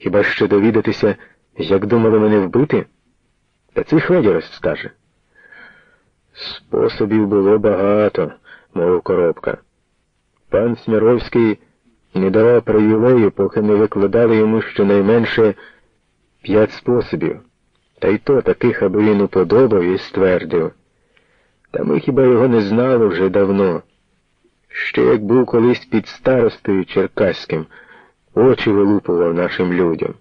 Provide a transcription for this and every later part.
Хіба що довідатися, як думали мене вбити? Та цей Федір скаже. Способів було багато, мовив коробка. Пан Сміровський не давав привілею, поки не викладали йому щонайменше п'ять способів, та й то таких, аби він уподобав і ствердив. Та ми хіба його не знали вже давно. Ще як був колись під старостою Черкаським, очі вилупував нашим людям.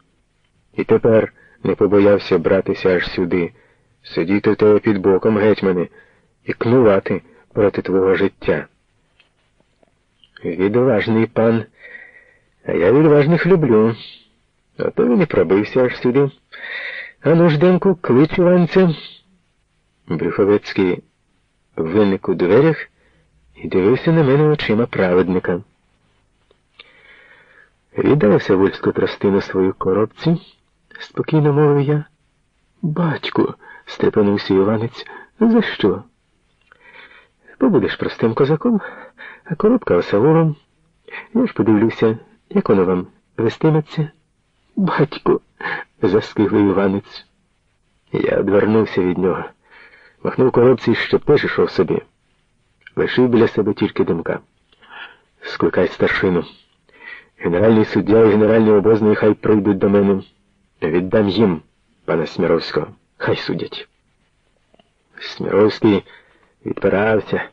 І тепер не побоявся братися аж сюди, сидіти тебе під боком гетьмане, і кнувати проти твого життя. Відважний пан, а я відважних люблю. Ото він і пробився аж сюди. Ану ж, Демку, клич Іванця. Брюховецький виник у дверях і дивився на мене очима праведника. Віддав Савульську тростину свою коробці, спокійно мовив я. Батьку, степенувся Іванець, за що? Побудеш простим козаком, а коробка осавулом. Я ж подивлюся, як воно вам вестиметься. Батьку, заскиглив Іванець. Я одвернувся від нього, махнув коробці, щоб теж ішов собі. Лишив біля себе тільки димка. Скликай старшину. Генеральний суддя і генеральний обозний хай прийдуть до мене. Віддам їм, пана Сміровського. Хай судять. Сміровський відпирався,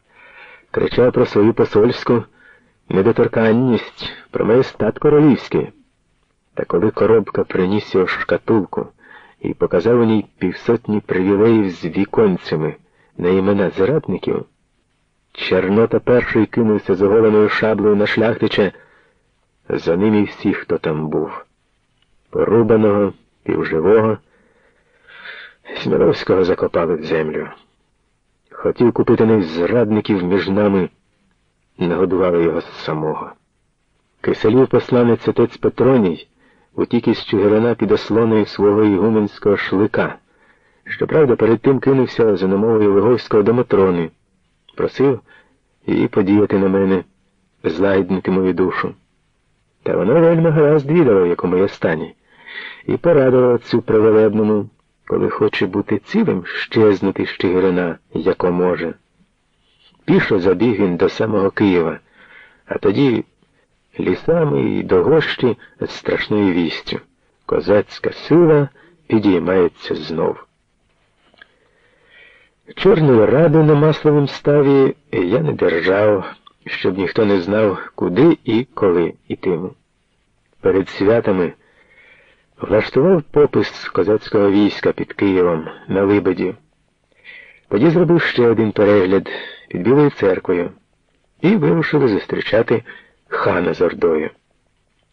кричав про свою посольську недоторканність, про майстат королівський. Та коли коробка приніс його шкатулку і показав у ній півсотні привілеїв з віконцями на імена зрадників, Чорнота перший кинувся з оголеною шаблею на шляхтича, за ним і всі, хто там був. Порубаного, півживого, Сміровського закопали в землю. Хотів купити них зрадників між нами, нагодували його самого. Киселів посланець отець Петроній утік із Чигирина під ослоною свого ігуменського шлика. Щоправда, перед тим кинувся за намовою Виговського до Матрони. Просив її подіяти на мене, злагіднити мою душу. Та вона вельми гаразд відала, в якому я стані, і порадила цю привелебному, коли хоче бути цілим, щезнути з Чигирина, яко може. Пішо забіг він до самого Києва, а тоді лісами і до гощі з страшною вістю. Козацька сила підіймається знов. Чорної ради на масловому ставі я не держав, щоб ніхто не знав, куди і коли ітиму. Перед святами влаштував попис козацького війська під Києвом на Либеді. Тоді зробив ще один перегляд під Білою церквою і вирушили зустрічати хана з Ордою.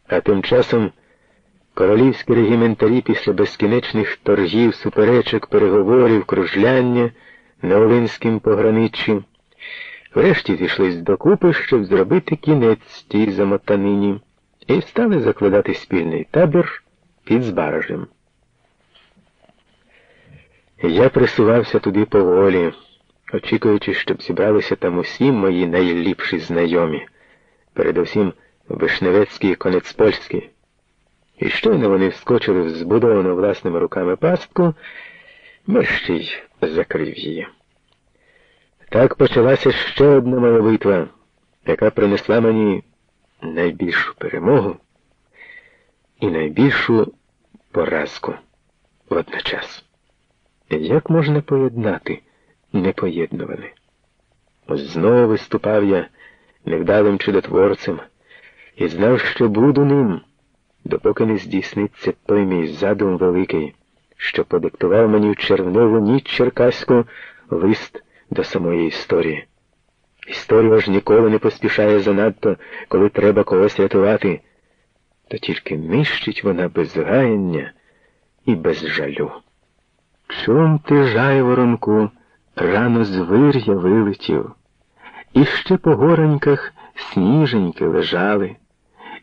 А тим часом королівські регіментарі після безкінечних торгів, суперечок, переговорів, кружляння на Олинськім пограниччі, врешті зійшлись докупи, щоб зробити кінець тій замотанині, і стали закладати спільний табір під Збаражем. Я присувався туди поволі, очікуючи, щоб зібралися там усі мої найліпші знайомі, передусім Вишневецький і Конецпольський. І щойно вони вскочили в збудовану власними руками пастку, мерщій закрив її. Так почалася ще одна моя битва, яка принесла мені найбільшу перемогу і найбільшу поразку водночас. Як можна поєднати непоєднуване? Знову виступав я невдалим чудотворцем і знав, що буду ним, допоки не здійсниться той мій задум великий, що подиктував мені в червневу ніч черкаську лист до самої історії. Історія ж ніколи не поспішає занадто, коли треба когось рятувати, то тільки нищить вона без гаяння і без жалю. Чом ти, жайворонку, рано з вир'я вилетів, і ще по гораньках сніженьки лежали,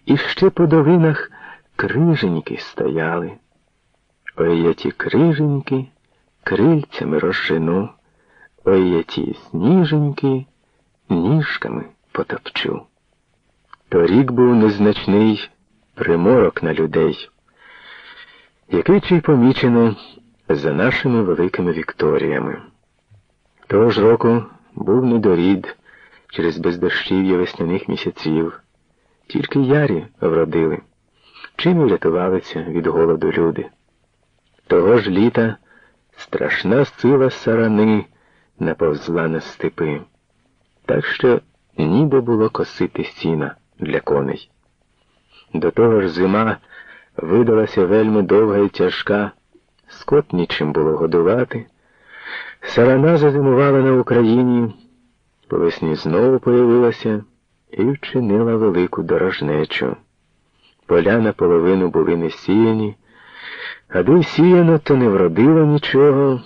і ще по долинах криженьки стояли. Ой я ті криженьки крильцями розжену, ой я ті сніженьки ніжками потопчу. Торік був незначний приморок на людей. який чи помічено за нашими великими вікторіями. Того ж року був недорід через бездощів'я весняних місяців. Тільки ярі вродили, чим і врятувалися від голоду люди. Того ж літа страшна сила сарани наповзла на степи, так що ніде було косити сіна для коней. До того ж зима видалася вельми довга і тяжка, скот нічим було годувати. Сарана зазимувала на Україні, по весні знову появилася і вчинила велику дорожнечу. Поля наполовину були не сіяні, а де сіяно, то не вродило нічого,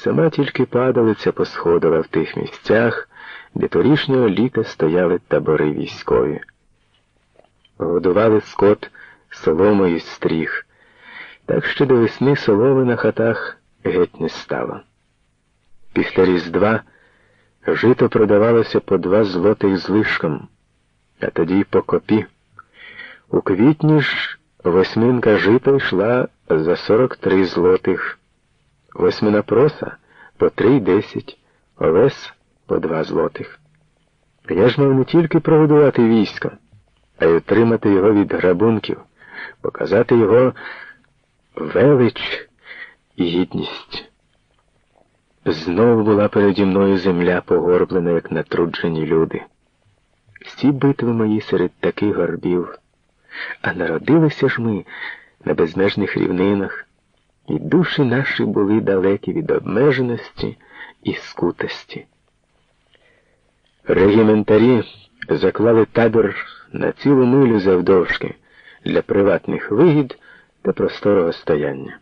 сама тільки падалиця посходила в тих місцях, де торішнього літа стояли табори військові. Годували скот соломою стріх, так що до весни соломи на хатах геть не стало. Після Різдва жито продавалося по два злотих з лишком, а тоді по копі. У квітні ж восьминка жита йшла за 43 злотих, восьмина проса по 3,10, овес по 2 злотих. Я ж мав не тільки прогодувати військо, а й утримати його від грабунків, показати його велич і гідність. Знову була переді мною земля погорблена, як натруджені люди. Всі битви мої серед таких горбів, а народилися ж ми на безмежних рівнинах, і душі наші були далекі від обмеженості і скутості. Регіментарі заклали табір на цілу милю завдовжки для приватних вигід та просторого стояння.